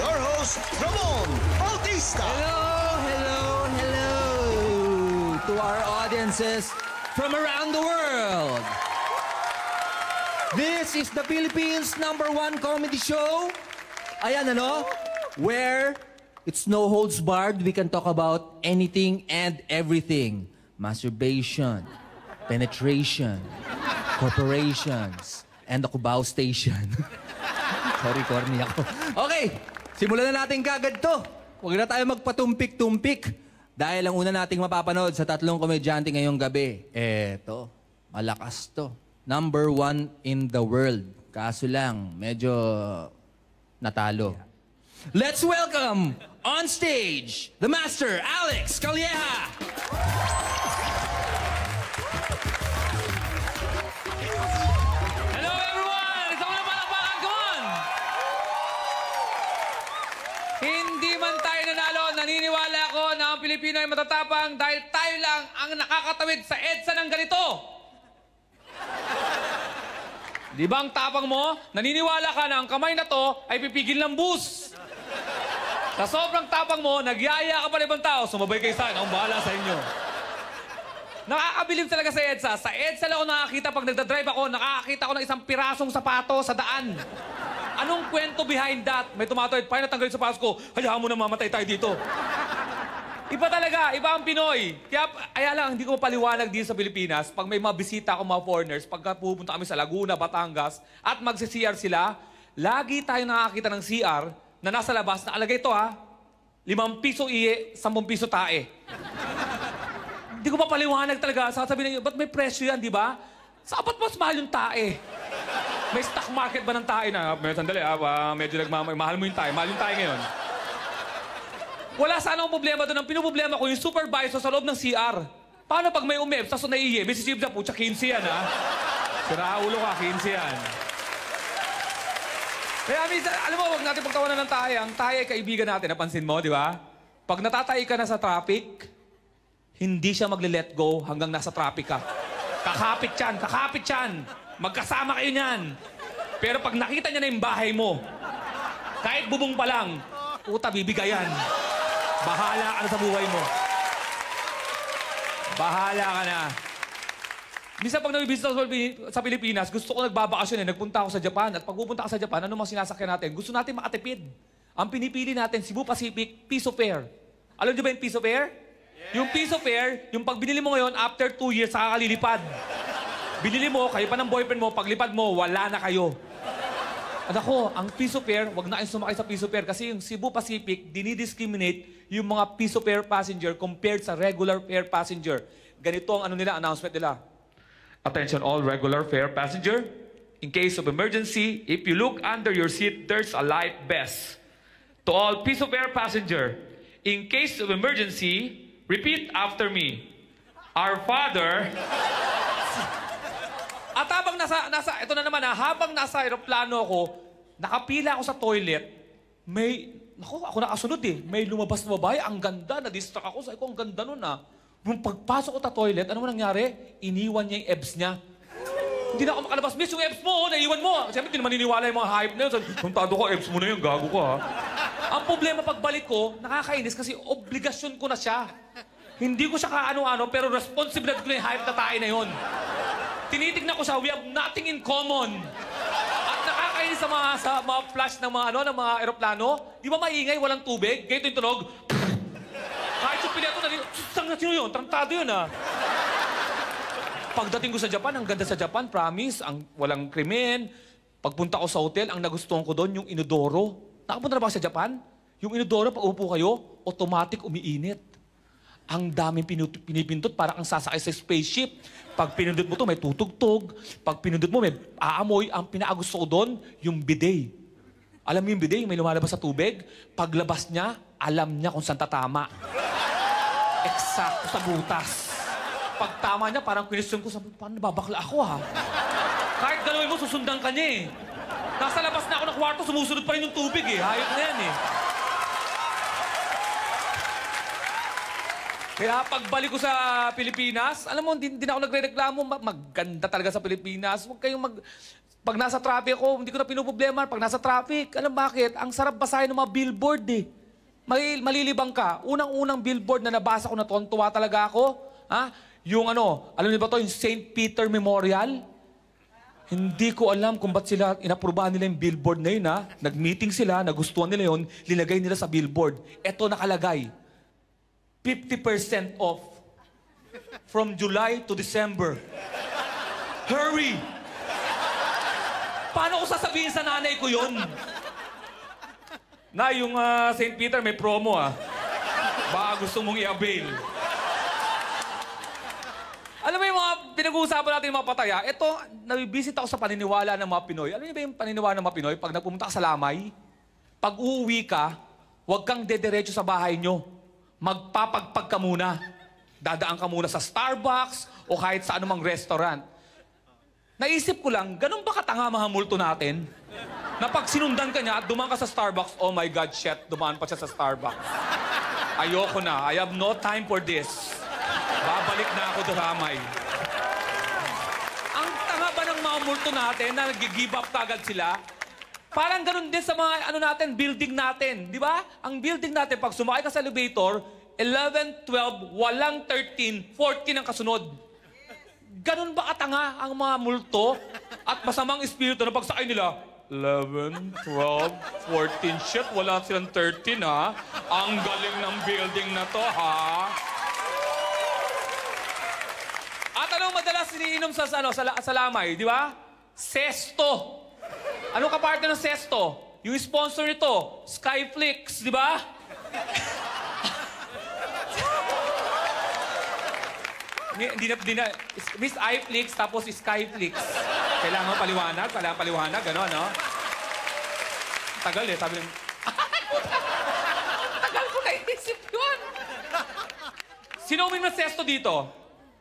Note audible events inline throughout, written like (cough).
your host, Ramon Bautista. Hello, hello, hello to our audiences from around the world. This is the Philippines number one comedy show. Ayan ano, where it's no holds barred. We can talk about anything and everything. Masturbation, penetration, corporations, and the Cubao Station. (laughs) Sorry, corny ako. Okay, simulan na natin kagad to. Huwag na tayo magpatumpik-tumpik. Dahil ang una nating mapapanood sa tatlong komedyante ngayong gabi, eto, malakas to. Number one in the world. Kaso lang, medyo natalo. Let's welcome on stage the master, Alex Calleja. Pilipino ay matatapang dahil tayo lang ang nakakatawid sa EDSA ng ganito. Di ba ang tapang mo? Naniniwala ka na ang kamay na to ay pipigil ng bus. Sa sobrang tapang mo, nagyaya ka pa ng ibang tao, sumabay kayo sa akin, akong bahala sa inyo. Nakakabilib talaga sa EDSA. Sa EDSA lang ako nakakita pag nagdadrive ako, nakakakita ko ng isang pirasong sapato sa daan. Anong kwento behind that? May tumatawid, paano natanggal yung sapatos ko? Hayaan mo na mamatay tayo dito. Iba talaga, iba ang Pinoy. Kaya, kaya lang, hindi ko mapaliwanag din sa Pilipinas. Pag may mga bisita ako mga foreigners, pagka pupunta kami sa Laguna, Batangas, at magsi-CR sila, lagi tayo nakakita ng CR na nasa labas, nakalagay ito ha, limang piso iye, sampung piso tae. Hindi ko mapaliwanag talaga. Sasabihin niyo, ba't may presyo yan, di ba? Sa ba't mas mahal yung tae? May stock market ba ng tae na, sandali, ah, ah, medyo nagmamay, mahal mo yung tae, mahal yung tae ngayon. Wala sana akong problema doon. Ang pinoproblema ko, yung supervisor sa loob ng CR. Paano pag may umep, sa naiye, may sisib na po, tsaka 15 yan, ha? Sira ulo ka, 15 yan. Kaya minsan, alam mo, huwag natin pagtawanan ng tayo. Ang tayo ay kaibigan natin, napansin mo, di ba? Pag natatay ka na sa traffic, hindi siya magle-let go hanggang nasa traffic ka. Kakapit yan, kakapit yan. Magkasama kayo niyan. Pero pag nakita niya na yung bahay mo, kahit bubong pa lang, puta, bibigayan. Bahala ka na sa buhay mo. Bahala ka na. Minsan pag nabibisita ako sa Pilipi- sa Pilipinas, gusto ko nagbabakasyon eh. Nagpunta ako sa Japan. At pag pupunta ka sa Japan, ano mga sinasakyan natin? Gusto natin makatipid. Ang pinipili natin, Cebu Pacific, piso fare. Alam niyo ba yung piso fare? Yung piso fare, yung pag binili mo ngayon, after two years, saka kalilipad. Binili mo, kayo pa ng boyfriend mo, paglipad mo, wala na kayo. At ako, ang piso fare, wag na kayong sumakay sa piso fare kasi yung Cebu Pacific, dinidiscriminate yung mga piso fare passenger compared sa regular fare passenger. Ganito ang ano nila, announcement nila. Attention all regular fare passenger. In case of emergency, if you look under your seat, there's a life vest. To all piso fare passenger, in case of emergency, repeat after me. Our Father at habang nasa, nasa, ito na naman ha, habang nasa aeroplano ako, nakapila ako sa toilet, may, naku, ako nakasunod eh, may lumabas na babae, ang ganda, na-distract ako, sabi ko, ang ganda nun ah. Nung pagpasok ko sa toilet, ano mo nangyari? Iniwan niya yung ebs niya. Hindi na ako makalabas. Miss, yung ebs mo, oh, naiwan mo. Siyempre, hindi naman maniniwala yung mga hype na yun. Puntado ko, ebs mo na yun, gago ka ha. Ang problema pagbalik ko, nakakainis kasi obligasyon ko na siya. Hindi ko siya kaano-ano, pero responsibilidad ko na yung hype na tayo na yun. Tinitignan ko siya, we have nothing in common. At nakakainis sa mga, sa mga flash ng mga, ano, ng mga aeroplano. Di ba maingay, walang tubig? Ganito yung tunog. Kahit yung piloto na rin, saan na sino yun? Trantado yun, ah. Pagdating ko sa Japan, ang ganda sa Japan, promise, ang walang krimen. Pagpunta ko sa hotel, ang nagustuhan ko doon, yung inodoro. Nakapunta na ba sa Japan? Yung inodoro, pag upo kayo, automatic umiinit. Ang daming pinipindot, parang ang sasakay sa spaceship. Pag pinindot mo to, may tutugtog. Pag pinindot mo, may aamoy. Ang pinakagusto ko doon, yung bidet. Alam mo yung bidet, may lumalabas sa tubig? Paglabas niya, alam niya kung saan tatama. Eksakto sa butas. Pag tama niya, parang question ko, sabi, paano nababakla ako ha? Kahit galawin mo, susundan ka niya eh. Nasa labas na ako ng kwarto, sumusunod pa rin yung tubig eh. Hayop na yan eh. Kaya pagbalik ko sa Pilipinas, alam mo, hindi, hindi na ako nagre-reklamo. Ma- Maganda talaga sa Pilipinas. Huwag kayong mag... Pag nasa traffic ako, hindi ko na pinuproblema. Pag nasa traffic, alam bakit? Ang sarap basahin ng mga billboard eh. Mali- malilibang ka. Unang-unang billboard na nabasa ko na tuwa talaga ako. Ha? Yung ano, alam niyo ba to, yung St. Peter Memorial? Hindi ko alam kung ba't sila inaprubahan nila yung billboard na yun, ha? Nag-meeting sila, nagustuhan nila yun, linagay nila sa billboard. Eto nakalagay, 50% off from July to December. Hurry! Paano ko sasabihin sa nanay ko yun? Na, yung ah, St. Peter may promo ah. Baka gusto mong i-avail. Alam mo yung mga pinag-uusapan natin yung mga pataya, ito, nabibisit ako sa paniniwala ng mga Pinoy. Alam niyo ba yung paniniwala ng mga Pinoy? Pag nagpumunta ka sa Lamay, pag uuwi ka, huwag kang dederecho sa bahay nyo. Magpapagpag ka muna. Dadaan ka muna sa Starbucks o kahit sa anumang restaurant. Naisip ko lang, ganun ba katanga mga multo natin? Na pag sinundan ka niya at dumaan ka sa Starbucks, oh my God, shit, dumaan pa siya sa Starbucks. Ayoko na. I have no time for this. Babalik na ako sa Ramay. Ang tanga ba ng mga multo natin na nag-give up kagad sila? Parang ganun din sa mga ano natin, building natin. Di ba? Ang building natin, pag sumakay ka sa elevator, 11, 12, walang 13, 14 ang kasunod. Ganun ba katanga ang mga multo at masamang espiritu na pagsakay nila? 11, 12, 14, shit, wala silang 13 ha. Ang galing ng building na to ha. At anong madalas iniinom sa, ano, sa, sa lamay, di ba? Sesto. Ano ka parte ng Sesto? Yung sponsor nito, Skyflix, di ba? (laughs) Hindi na, hindi na. Is- Miss iFlix, tapos Skyflix. Kailangan paliwanag, kailangan paliwanag, gano'n, no? Tagal eh, sabi ng... (laughs) Tagal ko naisip yun! Sino uminom ng sesto dito?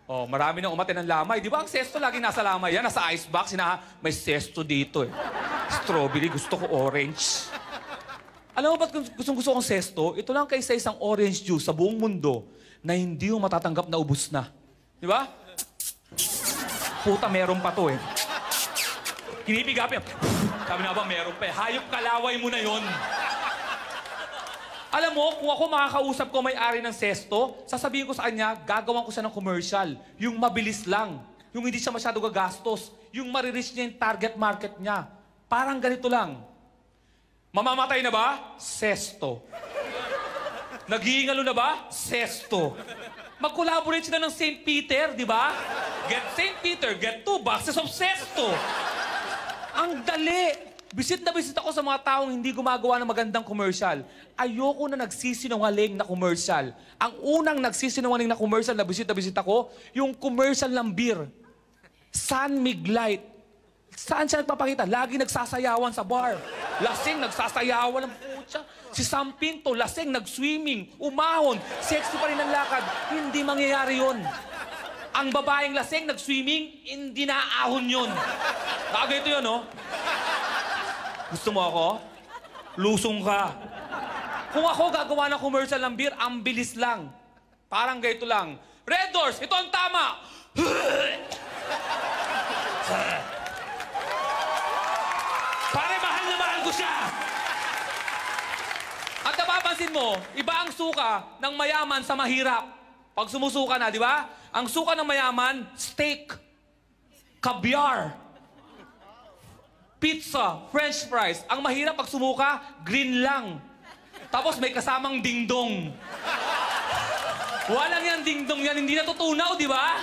Oh, marami nang umate ng lamay. Di ba ang sesto lagi nasa lamay yan? Nasa icebox, sina may sesto dito eh. Strawberry, gusto ko orange. Alam mo ba't gustong gusto kong sesto? Ito lang kaysa isang orange juice sa buong mundo na hindi mo matatanggap na ubus na. Di ba? Puta, meron pa to eh. Kinipigap yan. Sabi na ba, meron pa eh. Hayop kalaway mo na yon. Alam mo, kung ako makakausap ko may-ari ng sesto, sasabihin ko sa kanya, gagawan ko siya ng commercial. Yung mabilis lang. Yung hindi siya masyado gagastos. Yung marireach niya yung target market niya. Parang ganito lang. Mamamatay na ba? Sesto. Nag-iingalo na ba? Sesto. Mag-collaborate sila ng St. Peter, di ba? Get St. Peter, get two boxes of sesto. Ang dali. Bisit na bisit ako sa mga taong hindi gumagawa ng magandang commercial. Ayoko na nagsisinungaling na commercial. Ang unang nagsisinungaling na commercial na bisit na bisit ako, yung commercial ng beer. San Miglite. Saan siya nagpapakita? Lagi nagsasayawan sa bar. Lasing, nagsasayawan ng putya. Si Sam Pinto, lasing, nag-swimming, umahon, sexy pa rin ang lakad. Hindi mangyayari yon. Ang babaeng lasing, nag-swimming, hindi naaahon yun. Nakagayto yun, no? Gusto mo ako? Lusong ka. Kung ako gagawa ng commercial ng beer, ang bilis lang. Parang ganito lang. Red Doors, ito ang tama! (laughs) Pare, mahal na mahal ko siya! At napapansin mo, iba ang suka ng mayaman sa mahirap. Pag sumusuka na, di ba? Ang suka ng mayaman, steak, caviar, pizza, french fries. Ang mahirap pag sumuka, green lang. Tapos may kasamang dingdong. Walang yan dingdong yan, hindi natutunaw, di ba?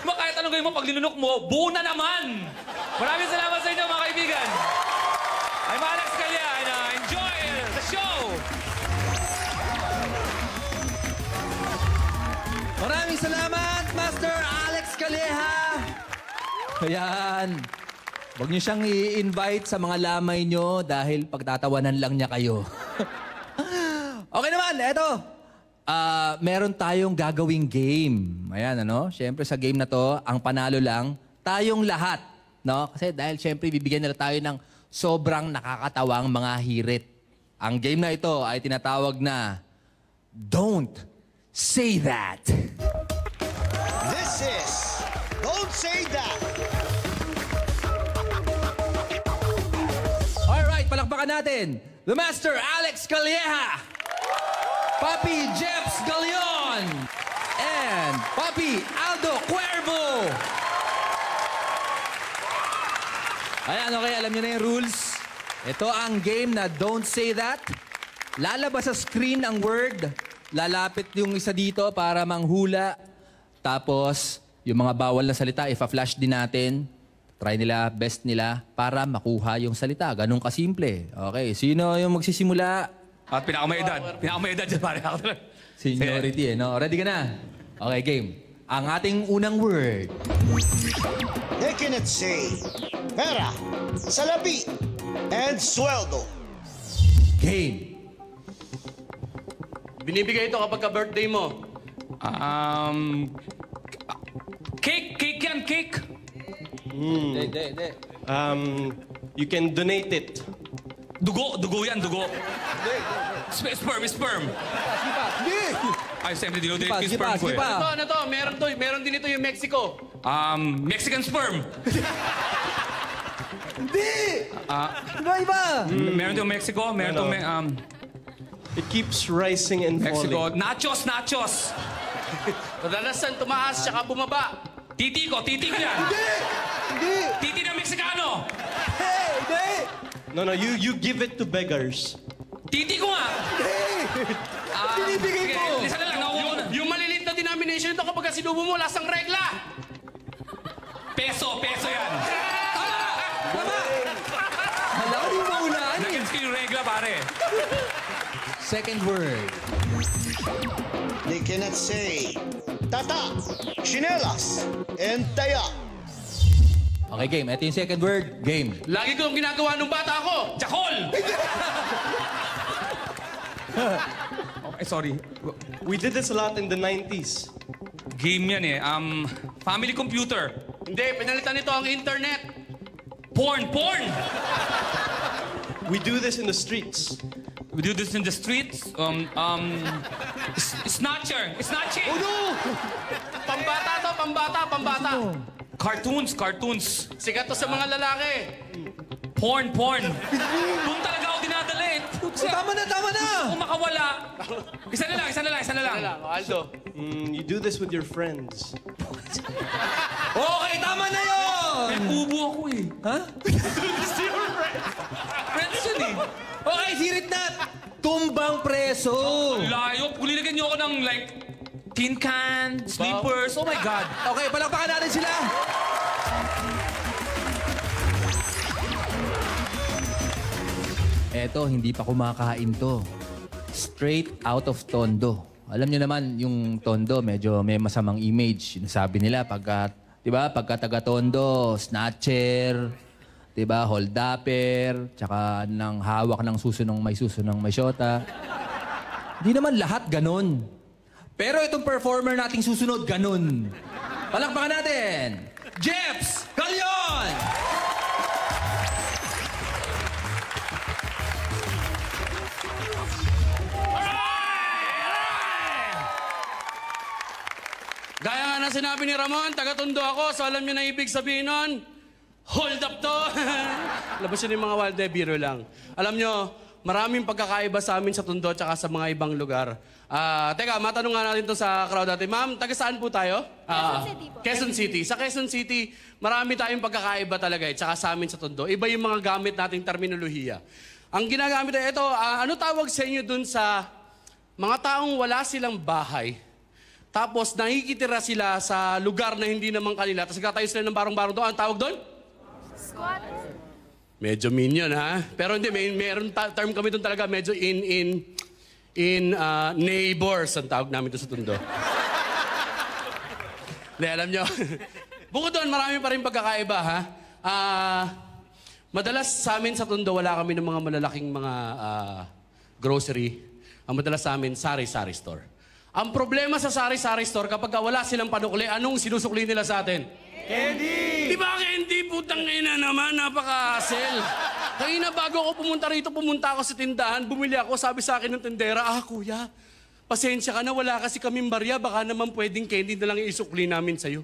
Diba kahit anong gawin mo, pag linunok mo, buo na naman. Ayan. Huwag niyo siyang i-invite sa mga lamay niyo dahil pagtatawanan lang niya kayo. (laughs) okay naman, eto. Ah, meron tayong gagawing game. Ayan, ano? Siyempre sa game na to, ang panalo lang, tayong lahat. No? Kasi dahil siyempre bibigyan nila tayo ng sobrang nakakatawang mga hirit. Ang game na ito ay tinatawag na Don't Say That. This is Don't Say That. Palakpakan natin, the Master Alex Calleja, Papi Jeps Galeon, and Papi Aldo Cuervo. Ayan, okay, alam niyo na yung rules. Ito ang game na don't say that. Lalabas sa screen ang word. Lalapit yung isa dito para manghula. Tapos, yung mga bawal na salita, ifa-flash din natin. Try nila, best nila, para makuha yung salita. Ganun kasimple. Okay, sino yung magsisimula? At pinakamay edad. Pinakamay edad dyan, pare. Ako talaga. Seniority eh, no? Ready ka na? Okay, game. Ang ating unang word. They cannot say pera, salapi, and sweldo. Game. Binibigay ito kapag ka-birthday mo. Um... Cake, cake yan, cake. Hindi, hindi, hindi. Um, you can donate it. Dugo, dugo yan, dugo. Sp- sperm, sperm. Hindi! Ay, siyempre, dinodate pa, yung sperm pa, ko sige eh. pa. Ito, ano to? Meron to. Meron din ito yung Mexico. Um, Mexican sperm. Hindi! iba, iba! Meron din yung Mexico, meron Ano? din me- um, It keeps rising and Mexico. falling. Nachos, nachos. Kadalasan tumaas tsaka bumaba. Titi ko, titi ko yan. Hindi! Meksikano. Hey, hindi! No, no, you you give it to beggars. Titi ko nga. Ah, Binibigay sige, ko. Isa na lang, nakuha ko na. Yung maliliit na denomination ito kapag sinubo mo, lasang regla. Peso, peso yan. Tama! Hala ko, di mo maunahan eh. Nagets ko yung regla, pare. Second word. They cannot say tata, chinelas, and taya. Okay, game. Ito yung second word. Game. Lagi ko yung ginagawa nung bata ako. Jakol! (laughs) okay, sorry. We did this a lot in the 90s. Game yan eh. Um, family computer. Hindi, pinalitan nito ang internet. Porn, porn! We do this in the streets. We do this in the streets. Um, um, snatcher, snatching. Oh no! Pambata to, pambata, pambata. Cartoons, cartoons. Sikat to sa mga lalaki. Porn, porn. Doon talaga ako dinadala eh. Oh, tama na, tama na! Kung makawala. (laughs) Isa na lang, isa na lang, isa na lang. Lang, Aldo? Mm, you do this with your friends. (laughs) Okay, tama na yun! May ubo ako eh. Ha? (laughs) Friends yun eh. Okay, sirit na! Tumbang preso! Layo. Kung nilagyan niyo ako ng like, tin can, sleepers. Oh my God. Okay, palakpakan natin sila! Eto, hindi pa kumakain to. Straight out of Tondo. Alam niyo naman, yung Tondo, medyo may masamang image. Sinasabi nila, pagka, di ba, pagka taga Tondo, snatcher, di ba, holdapper, tsaka ng hawak ng susunong may susunong may syota. Hindi naman lahat ganun. Pero itong performer nating susunod, ganun. Palakpakan natin! Jeps Galion! Gaya na sinabi ni Ramon, taga-tundo ako, so alam niyo na ibig sabihin nun, hold up to! (laughs) Labas yun yung mga wild biro lang. Alam niyo, maraming pagkakaiba sa amin sa tundo at sa mga ibang lugar. Ah, teka, matanong nga natin to sa crowd natin. Ma'am, taga saan po tayo? Ah, City po. Quezon City. Sa Quezon City, marami tayong pagkakaiba talaga eh, tsaka sa amin sa tundo. Iba yung mga gamit nating terminolohiya. Ang ginagamit na ito, ah, ano tawag sa inyo dun sa mga taong wala silang bahay, tapos nakikitira sila sa lugar na hindi naman kanila, tapos nagtatayo sila ng barong-barong doon. Ang tawag doon? Squat. Medyo minion, ha? Pero hindi, may meron term kami doon talaga, medyo in, in, in uh, neighbors ang tawag namin doon sa Tondo. Hindi, alam nyo. (laughs) Bukod doon, marami pa rin pagkakaiba, ha? Ah, madalas sa amin sa Tondo, wala kami ng mga malalaking mga ah, grocery. Ang madalas sa amin, sari-sari store. Ang problema sa sari-sari store, kapag wala silang panukli, anong sinusukli nila sa atin? Candy! Di ba candy? Putang ina naman, napaka-hassle. Kanina bago ako pumunta rito, pumunta ako sa tindahan, bumili ako, sabi sa akin ng tindera, ah kuya, pasensya ka na, wala kasi kaming barya, baka naman pwedeng candy na lang isukli namin sa'yo.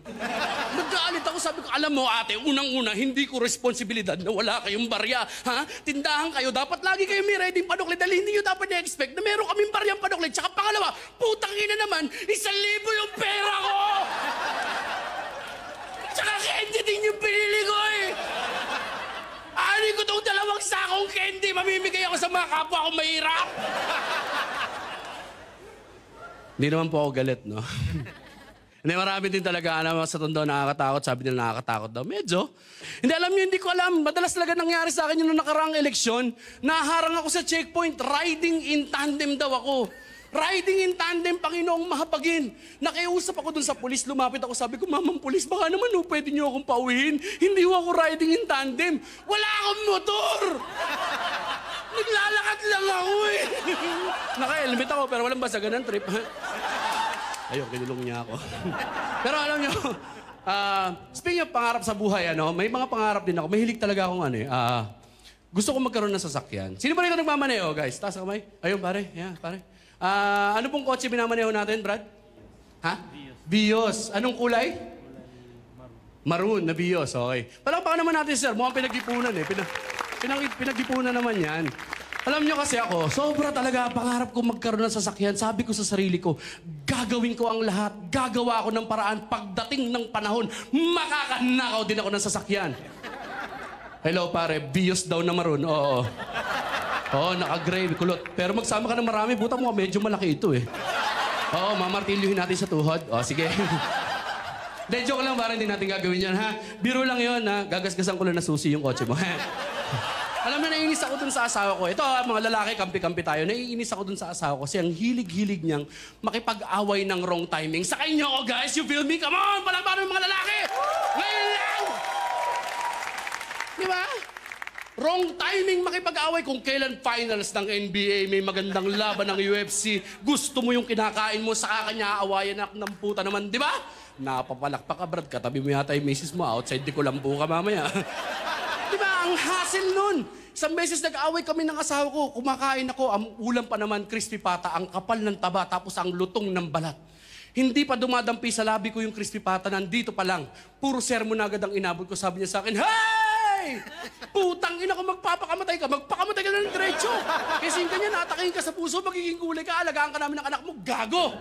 Nagkaalit ako, sabi ko, alam mo ate, unang-una, hindi ko responsibilidad na wala kayong barya. Ha? Tindahan kayo, dapat lagi kayo may ready panukli dahil hindi nyo dapat na-expect na meron kaming baryang panukli. Tsaka pangalawa, putang ina naman, isang libo yung pera ko! Tsaka candy din yung pinili ko eh! Ani ko tong dalawang sakong candy, mamimigay ako sa mga kapwa ko mahirap! Hindi naman po ako galit, no? (laughs) Hindi, marami din talaga, alam mo, sa tondo nakakatakot. Sabi nila nakakatakot daw. Medyo. Hindi, alam niyo, hindi ko alam. Madalas talaga nangyari sa akin yung nakaraang eleksyon. Naharang ako sa checkpoint. Riding in tandem daw ako. Riding in tandem, Panginoong mahapagin. Nakiusap ako dun sa pulis. Lumapit ako. Sabi ko, Mamang pulis, baka naman oh, pwede niyo akong pauwihin. Hindi ho ako riding in tandem. Wala akong motor! (laughs) Naglalakad lang ako eh. (laughs) Naka-helmet ako pero walang basagan ng trip. (laughs) Ayun, kinulong niya ako. Pero alam niyo, ah, speaking of pangarap sa buhay, ano, may mga pangarap din ako. Mahilig talaga akong ano eh. ah, gusto ko magkaroon ng sasakyan. Sino ba rito nagmamaneho, guys? Taas ka kamay. Ayun, pare. Yeah, pare. Ah, ano pong kotse binamaneho natin, Brad? Ha? Bios. Anong kulay? Maroon na Bios, okay. Palakpakan naman natin, sir. Mukhang pinag-ipunan eh. Pinag, pinag, pinag-ipunan naman yan. Alam nyo kasi ako, sobra talaga pangarap ko magkaroon ng sasakyan. Sabi ko sa sarili ko, gagawin ko ang lahat. Gagawa ako ng paraan. Pagdating ng panahon, makakanakaw din ako ng sasakyan. Hello pare, bios daw na maroon. Oo. Oo, naka-gray, kulot. Pero magsama ka ng marami, buta mo, medyo malaki ito eh. Oo, mamartilyuhin natin sa tuhod. O, sige. (laughs) Hindi, joke lang, parang hindi natin gagawin yan, ha? Biro lang yon ha? Gagasgasan ko lang na susi yung kotse mo, ha? (laughs) Alam mo, naiinis ako dun sa asawa ko. Ito, ah, mga lalaki, kampi-kampi tayo. Naiinis ako dun sa asawa ko kasi ang hilig-hilig niyang makipag-away ng wrong timing. Sa inyo ako, guys. You feel me? Come on! Palaban ng mga lalaki! Ngayon lang! Di ba? Wrong timing makipag-away kung kailan finals ng NBA, may magandang (laughs) laban ng UFC, gusto mo yung kinakain mo, saka kanya aawayan anak ng puta naman, di ba? Napapalakpak ka, Brad. Katabi mo yata yung misis mo. Outside, di ko lambu ka mamaya. (laughs) di ba? Ang hassle nun. Isang beses nag-away kami ng asawa ko. Kumakain ako. Ang ulam pa naman, crispy pata. Ang kapal ng taba, tapos ang lutong ng balat. Hindi pa dumadampi sa labi ko yung crispy pata. Nandito pa lang. Puro sermon na agad ang inabot ko. Sabi niya sa akin, Hey! Putang ina ko, magpapakamatay ka. Magpakamatay ka na ng diretso. Kasi yung ganyan, atakin ka sa puso, magiging gulay ka, alagaan ka namin ng anak mo. Gago!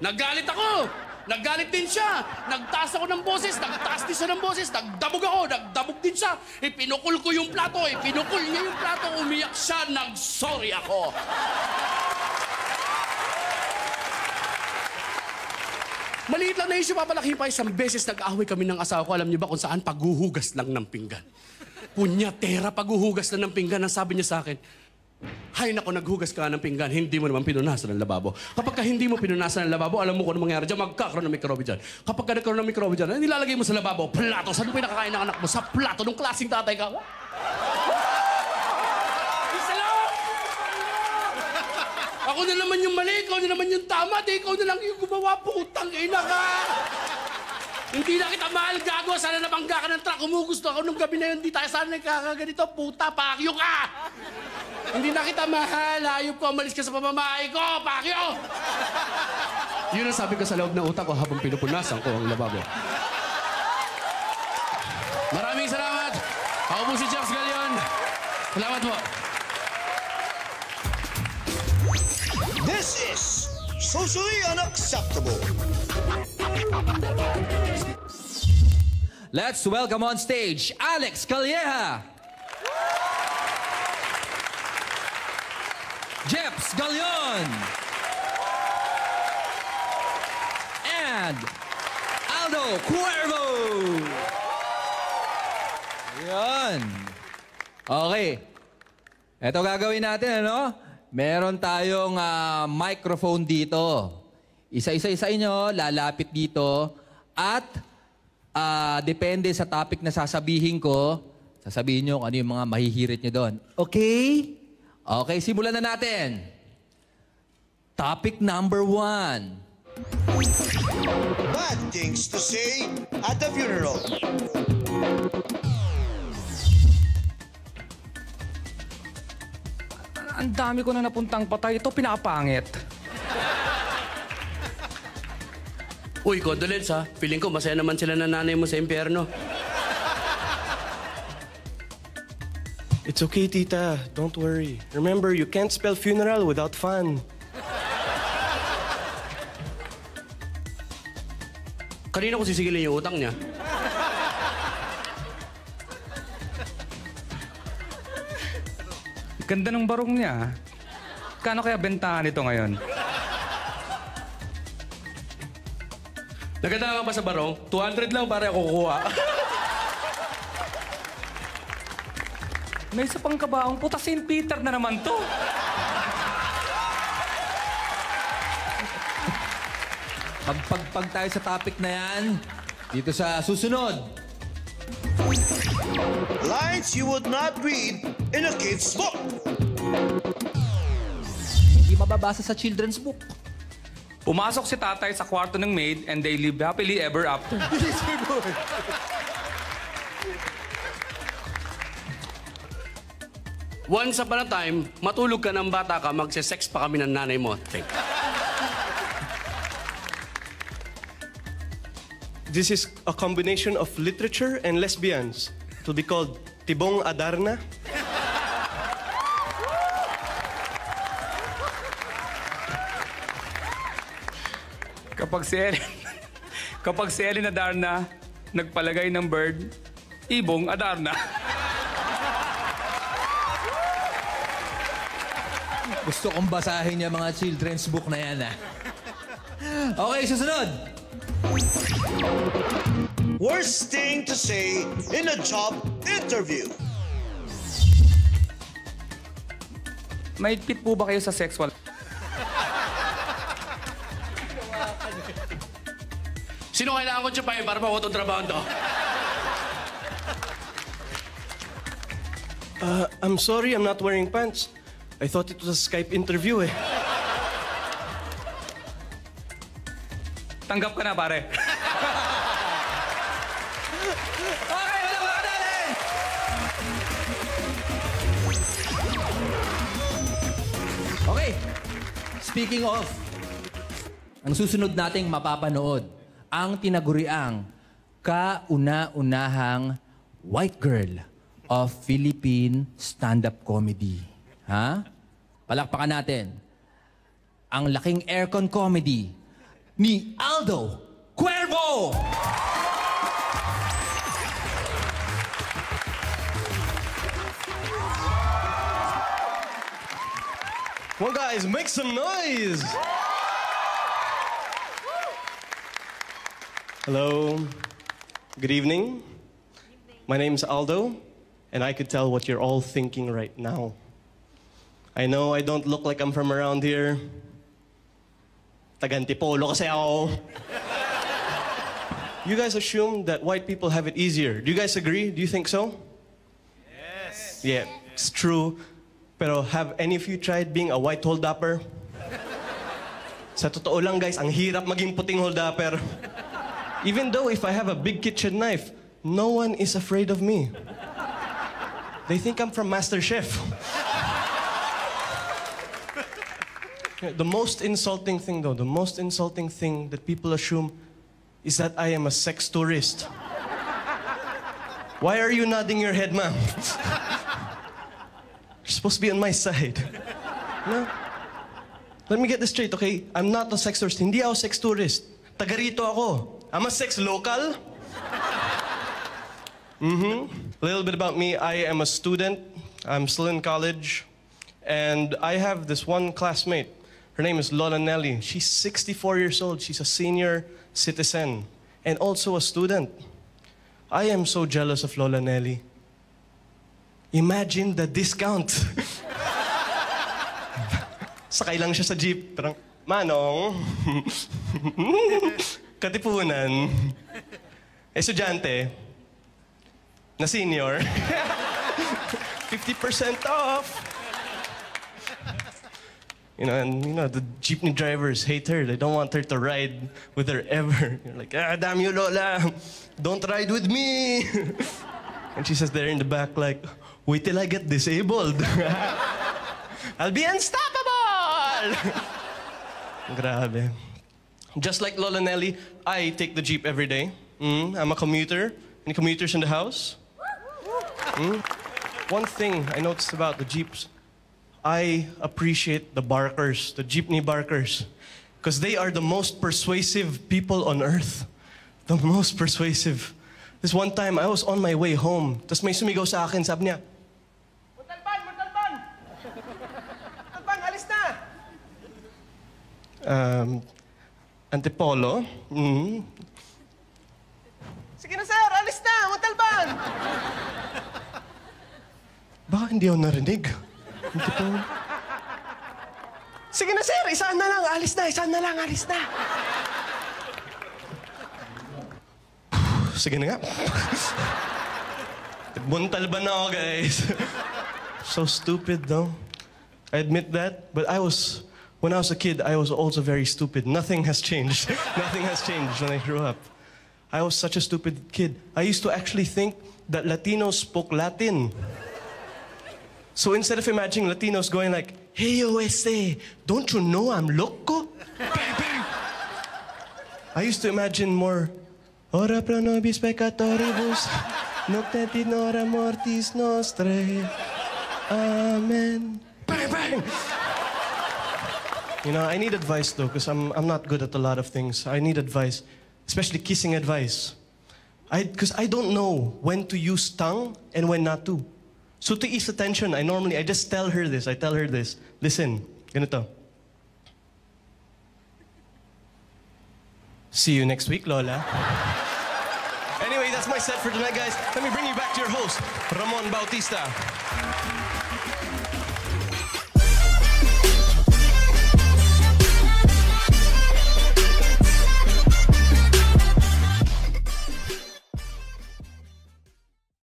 Naggalit ako! Naggalit din siya. Nagtaas ako ng boses. Nagtaas din siya ng boses. Nagdabog ako. Nagdabog din siya. Ipinukul ko yung plato. Ipinukul niya yung plato. Umiyak siya. Nag-sorry ako. Maliit lang na issue, papalaki pa isang beses nag-away kami ng asawa ko. Alam niyo ba kung saan? Paghuhugas lang ng pinggan. Punyatera, paghuhugas lang ng pinggan. Ang sabi niya sa akin, Hay nako, naghugas ka ng pinggan, hindi mo naman pinunasan ng lababo. Kapag ka hindi mo pinunasan ng lababo, alam mo kung ano mangyari dyan, magkakaroon ng mikrobe dyan. Kapag ka nagkaroon ng mikrobe dyan, nilalagay mo sa lababo? Plato. Saan mo pinakakain ng anak mo? Sa plato. Nung klaseng tatay ka. Isa lang! Ako na naman yung mali, ikaw na naman yung tama, di ikaw na lang yung gumawa, putang ina ka! Hindi na kita mahal, gago. Sana nabangga ka ng truck. Umugusto ako nung gabi na yun. Hindi tayo sana nagkakaganito. Puta, pakyo ka! Hindi na kita mahal. Hayop ko, umalis ka sa pamamahay ko. Pakyo! Yun ang sabi ko sa loob ng utak ko habang pinupunasan ko ang lababo. Maraming salamat. Ako po si Jax Galion. Salamat po. This is socially unacceptable. Let's welcome on stage Alex Calleja. Jeps Galion. And Aldo Cuervo. Ayan. Okay. Ito gagawin natin, ano? Meron tayong ah, microphone dito. Isa-isa sa inyo, lalapit dito. At ah, depende sa topic na sasabihin ko, sasabihin nyo kung ano yung mga mahihirit nyo doon. Okay? Okay, simulan na natin. Topic number one. Bad things to say at the funeral. Ang dami ko na napuntang patay. Ito pinapangit. Uy, condolence ha. Feeling ko masaya naman sila na nanay mo sa impyerno. It's okay, tita. Don't worry. Remember, you can't spell funeral without fun. Kanina ko sisigilin yung utang niya. Ganda ng barong niya. Kano kaya bentahan nito ngayon? Naganda ka ba sa barong? 200 lang para ako kukuha. May isa pang kabaong. Puta, St. Peter na naman to. Pagpagpag tayo sa topic na yan, dito sa susunod. Lines you would not read in a kid's book. Hindi mababasa sa children's book. Pumasok si tatay sa kwarto ng maid and they live happily ever after. (laughs) Once upon a time, matulog ka ng bata ka, magse-sex pa kami ng nanay mo. Think. This is a combination of literature and lesbians. It will be called Tibong Adarna. Kapag si Ellen, (laughs) kapag si Ellen Adarna nagpalagay ng bird, ibong Adarna. (laughs) Gusto kong basahin yung mga children's book na yan, ah. Okay, susunod. Worst thing to say in a job interview. Maigpit po ba kayo sa sexual? Sino kailangan ko tsupayin para makuha itong trabaho to? Uh, I'm sorry, I'm not wearing pants. I thought it was a Skype interview eh. Tanggap ka na, pare. Okay, wala ba natin? Okay. Speaking of, ang susunod nating mapapanood, ang tinaguriang kauna-unahang white girl of Philippine stand-up comedy. Ha? Palakpakan natin. Ang laking aircon comedy ni Aldo Cuervo! On, guys, make some noise! Hello. Good evening. My name's Aldo, and I could tell what you're all thinking right now. I know I don't look like I'm from around here. Tagantipolo kasi ako. (laughs) You guys assume that white people have it easier. Do you guys agree? Do you think so? Yes. Yeah, it's true. Pero have any of you tried being a white holdupper? (laughs) Sa totoo lang guys, ang hirap maging puting holdupper. Even though if I have a big kitchen knife, no one is afraid of me. They think I'm from MasterChef. (laughs) the most insulting thing though, the most insulting thing that people assume is that I am a sex tourist. Why are you nodding your head, ma'am? (laughs) You're supposed to be on my side. No? Let me get this straight, okay? I'm not a sex tourist. Hindi ako sex tourist. Taga rito ako. I'm a sex local. Mm-hmm. A little bit about me. I am a student. I'm still in college. And I have this one classmate. Her name is Lola Nelly. She's 64 years old. She's a senior citizen and also a student. I am so jealous of Lola Nelly. Imagine the discount. (laughs) Sakay lang siya sa jeep. Parang, Manong, (laughs) katipunan, (laughs) estudyante, na senior, (laughs) 50% off. You know, and you know, the jeepney drivers hate her. They don't want her to ride with her ever. (laughs) You're like, ah, damn you, Lola. Don't ride with me. and she says there in the back, like, wait till I get disabled. I'll be unstoppable! Grabe. Just like Lola Nelly, I take the jeep every day. Mm, I'm a commuter. Any commuters in the house? Mm. One thing I noticed about the jeeps, I appreciate the barkers, the jeepney barkers, because they are the most persuasive people on earth. The most persuasive. This one time, I was on my way home, tapos may sumigaw sa akin, sabi niya, Montalban! Montalban! (laughs) Montalban, alis na! um, Antipolo, mm, Sige na, sir! Alis na! Montalban! baka hindi ako narinig. Antipolo. Sige na, sir! Isaan na lang! Alis na! Isaan na lang! Alis na! Sige na nga. Buntal ba na ako, guys? so stupid, though. I admit that. But I was, when I was a kid, I was also very stupid. Nothing has changed. (laughs) Nothing has changed when I grew up. I was such a stupid kid. I used to actually think that Latinos spoke Latin. So instead of imagining Latinos going like, Hey, USA, don't you know I'm loco? (laughs) I used to imagine more, Ora pro nobis peccatoribus, nocte et nora mortis nostrae. Amen. Bang, bang. You know, I need advice though, because I'm, I'm not good at a lot of things. I need advice, especially kissing advice. I, because I don't know when to use tongue and when not to. So to ease the tension, I normally, I just tell her this. I tell her this. Listen, ganito. See you next week, Lola. Anyway, that's my set for tonight, guys. Let me bring you back to your host, Ramon Bautista.